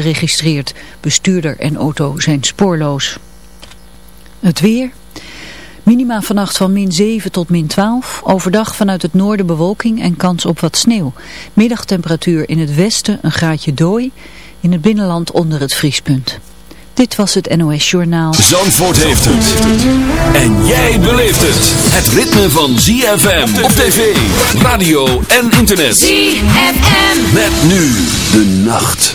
geregistreerd. Bestuurder en auto zijn spoorloos. Het weer. Minima vannacht van min 7 tot min 12. Overdag vanuit het noorden bewolking en kans op wat sneeuw. Middagtemperatuur in het westen een graadje dooi. In het binnenland onder het vriespunt. Dit was het NOS Journaal. Zandvoort heeft het. En jij beleeft het. Het ritme van ZFM op tv, radio en internet. ZFM. Met nu de nacht.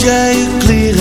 drunken hearts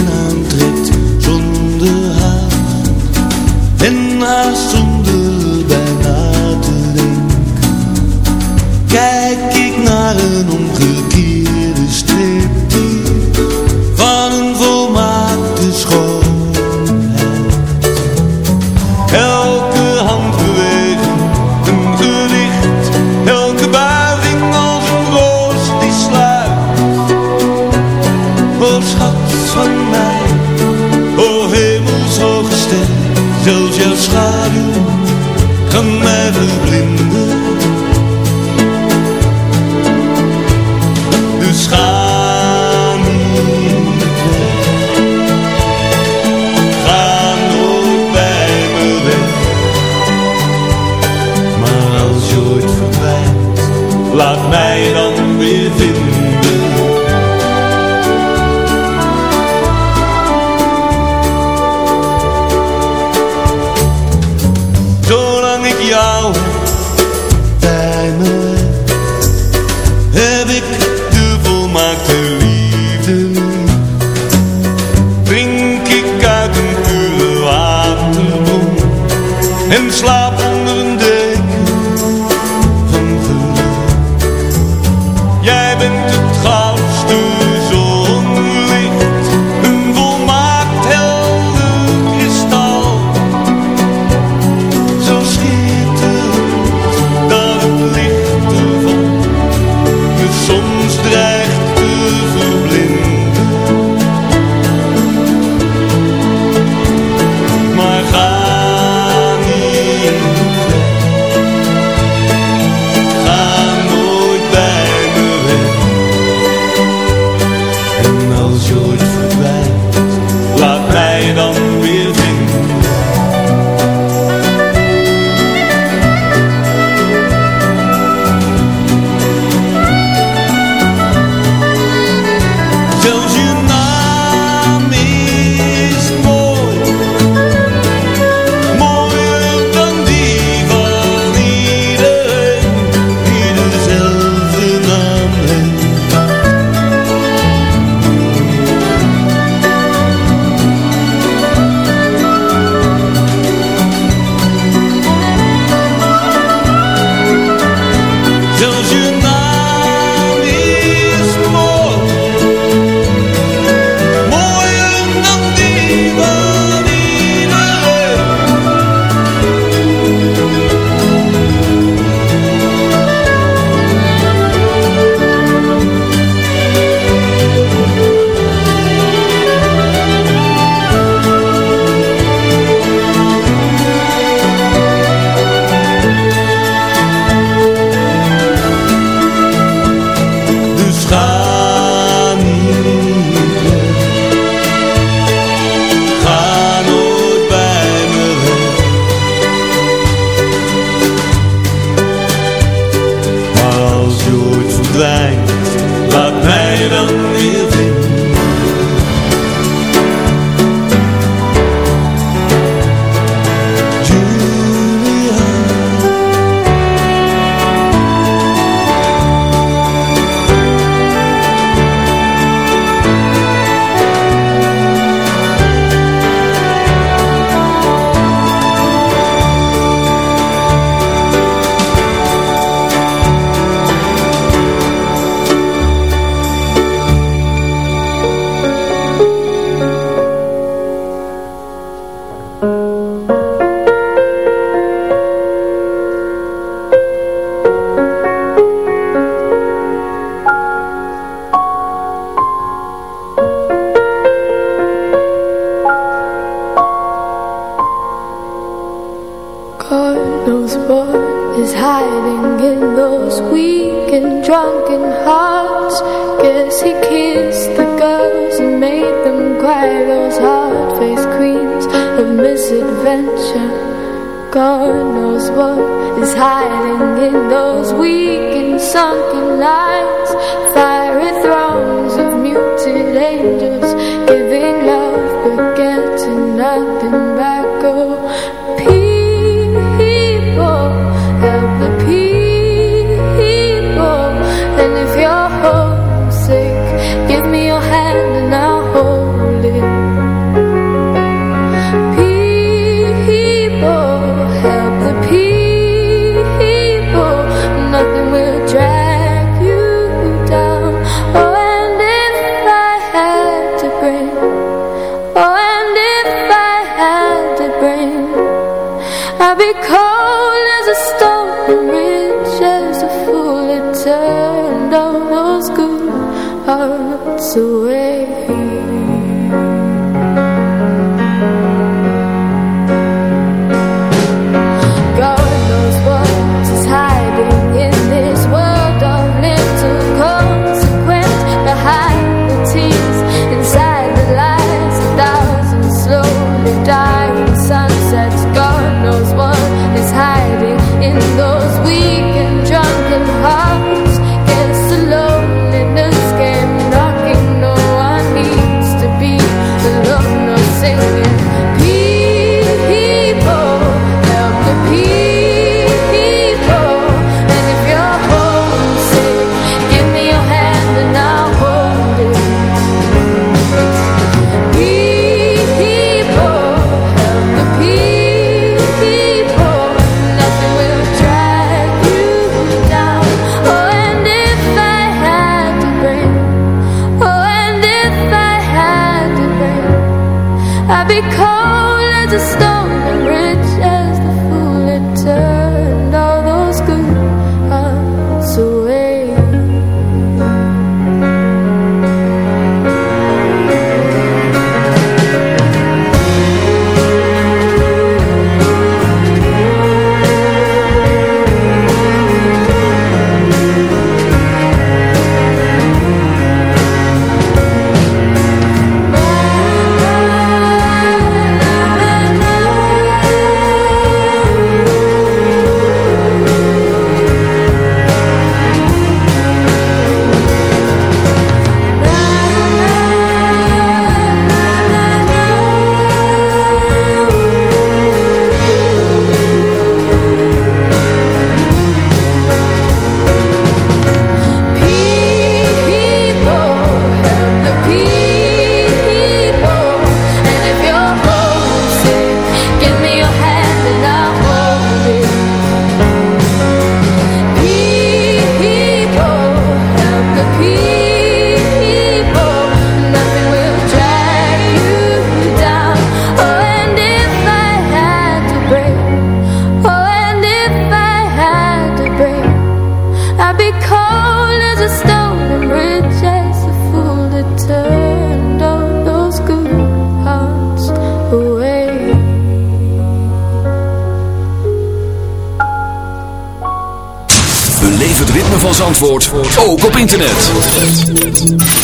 ook op internet.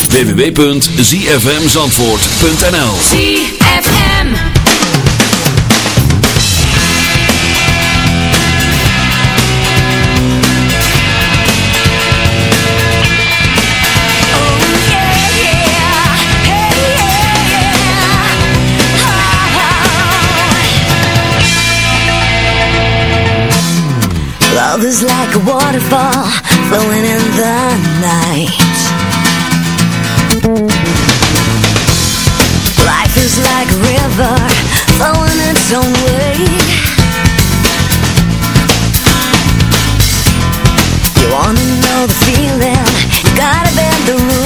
www.zfmzandvoort.nl ZFM oh, Love is like a waterfall. flowing in the night. Life is like a river flowing its own way. You wanna know the feeling, you gotta bend the rules.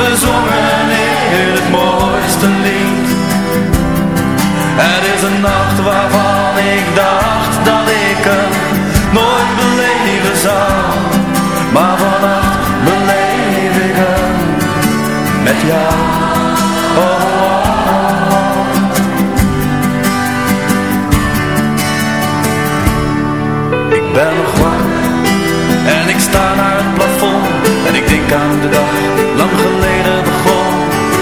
Die wordt bezongen in het mooiste lied. Het is een nacht waarvan ik dacht dat ik hem nooit beleven zou. Maar vannacht beleef ik met jou. Ik ben nog wakker en ik sta naar het plafond En ik denk aan de dag, lang geleden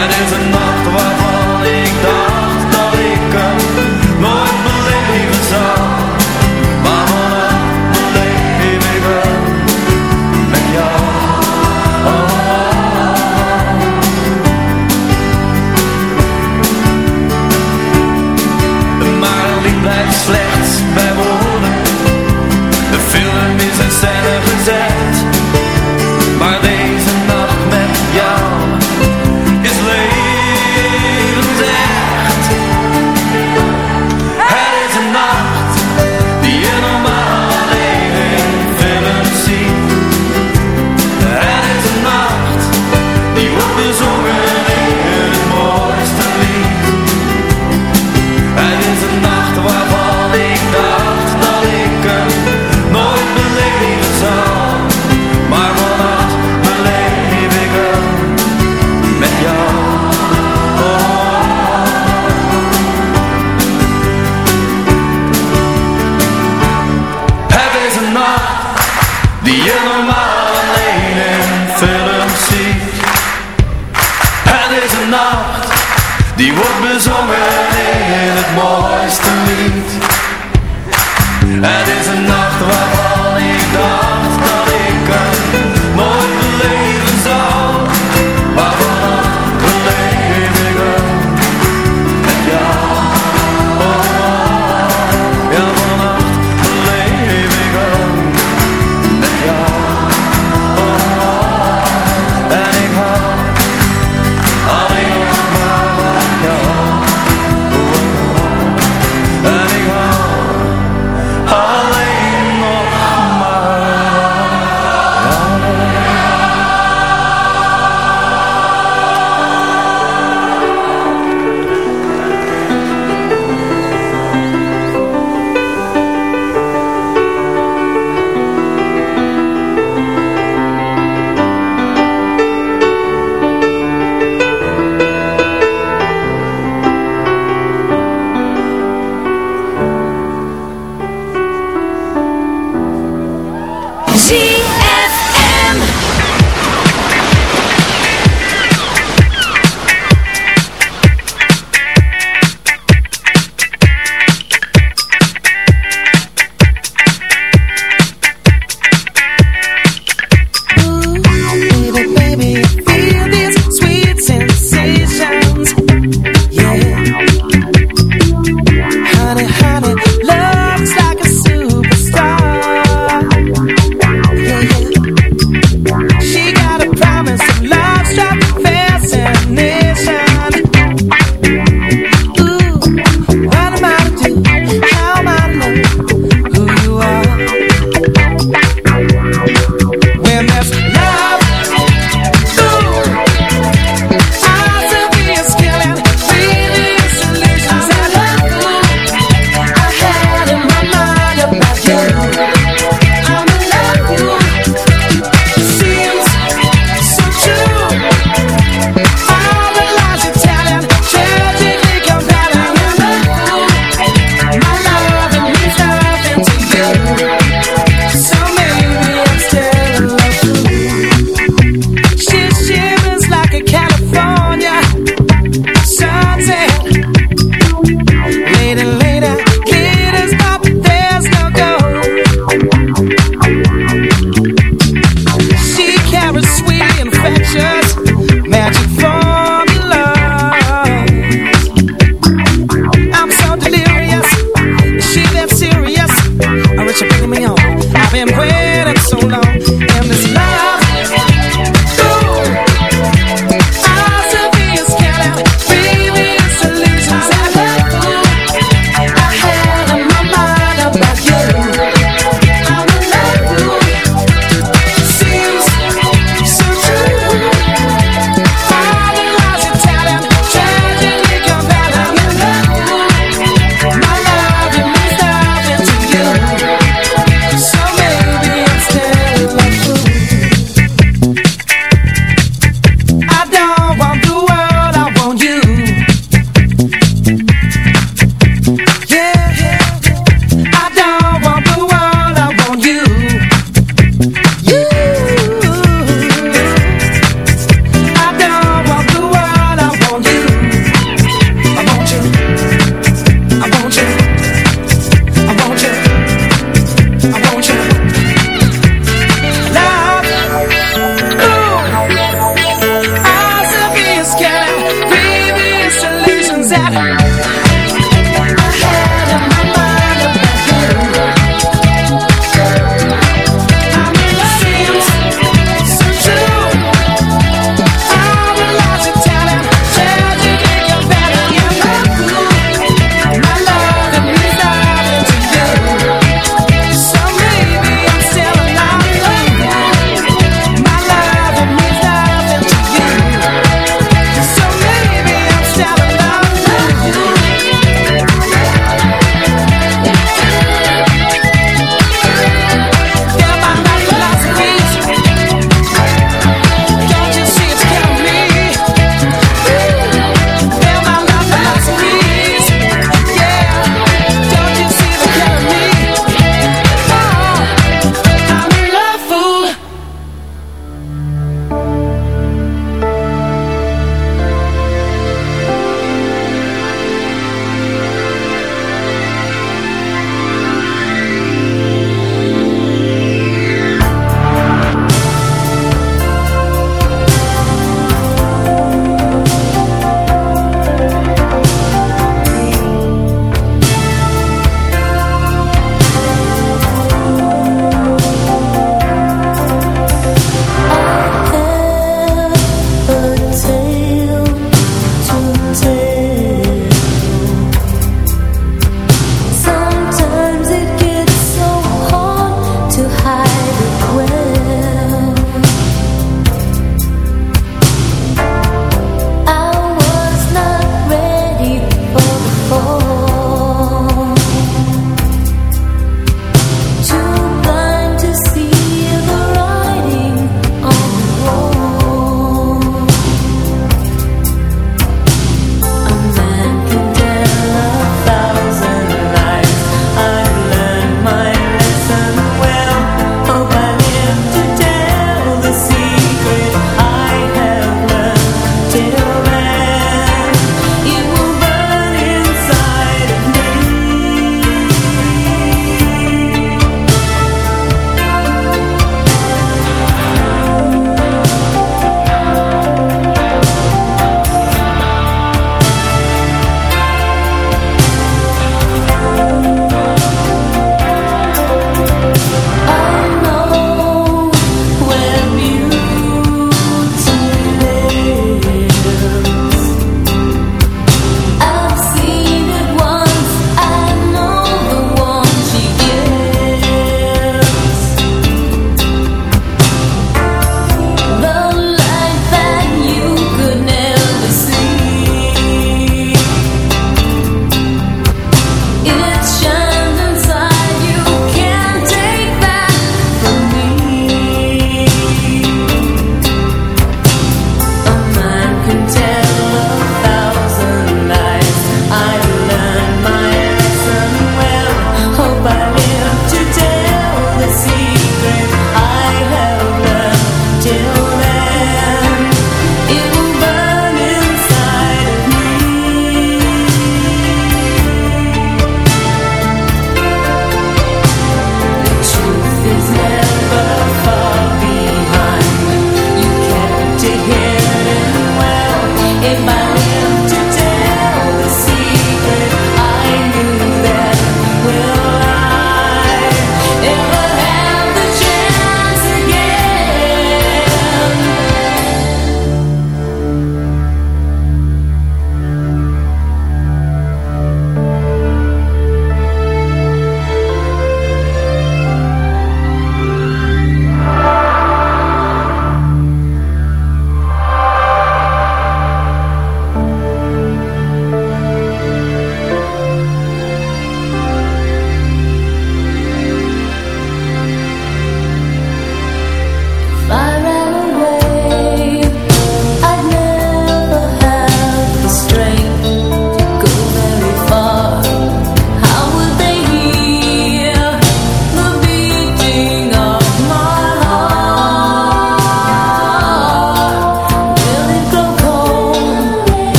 Het is een nacht waarvan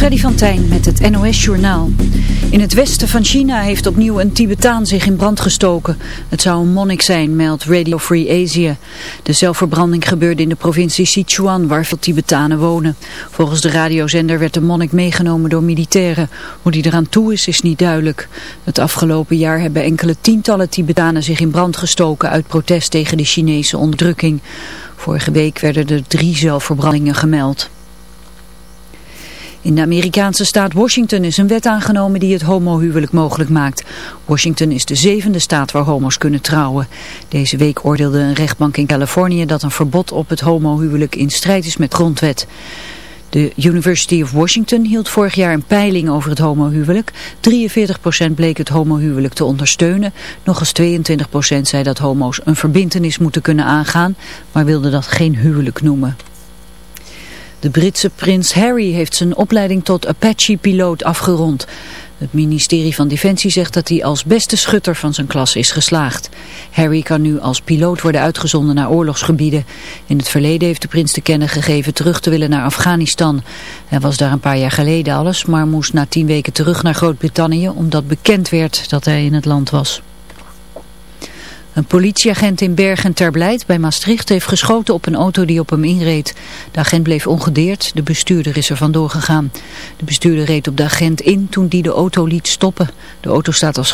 Freddy van Tijn met het NOS-journaal. In het westen van China heeft opnieuw een Tibetaan zich in brand gestoken. Het zou een monnik zijn, meldt Radio Free Asia. De zelfverbranding gebeurde in de provincie Sichuan, waar veel Tibetanen wonen. Volgens de radiozender werd de monnik meegenomen door militairen. Hoe die eraan toe is, is niet duidelijk. Het afgelopen jaar hebben enkele tientallen Tibetanen zich in brand gestoken... uit protest tegen de Chinese onderdrukking. Vorige week werden er drie zelfverbrandingen gemeld. In de Amerikaanse staat Washington is een wet aangenomen die het homohuwelijk mogelijk maakt. Washington is de zevende staat waar homo's kunnen trouwen. Deze week oordeelde een rechtbank in Californië dat een verbod op het homohuwelijk in strijd is met grondwet. De University of Washington hield vorig jaar een peiling over het homohuwelijk. 43% bleek het homohuwelijk te ondersteunen. Nog eens 22% zei dat homo's een verbintenis moeten kunnen aangaan, maar wilde dat geen huwelijk noemen. De Britse prins Harry heeft zijn opleiding tot Apache-piloot afgerond. Het ministerie van Defensie zegt dat hij als beste schutter van zijn klas is geslaagd. Harry kan nu als piloot worden uitgezonden naar oorlogsgebieden. In het verleden heeft de prins te kennen gegeven terug te willen naar Afghanistan. Hij was daar een paar jaar geleden alles, maar moest na tien weken terug naar Groot-Brittannië omdat bekend werd dat hij in het land was. Een politieagent in Bergen ter Blijt bij Maastricht heeft geschoten op een auto die op hem inreed. De agent bleef ongedeerd, de bestuurder is er vandoor gegaan. De bestuurder reed op de agent in toen die de auto liet stoppen. De auto staat als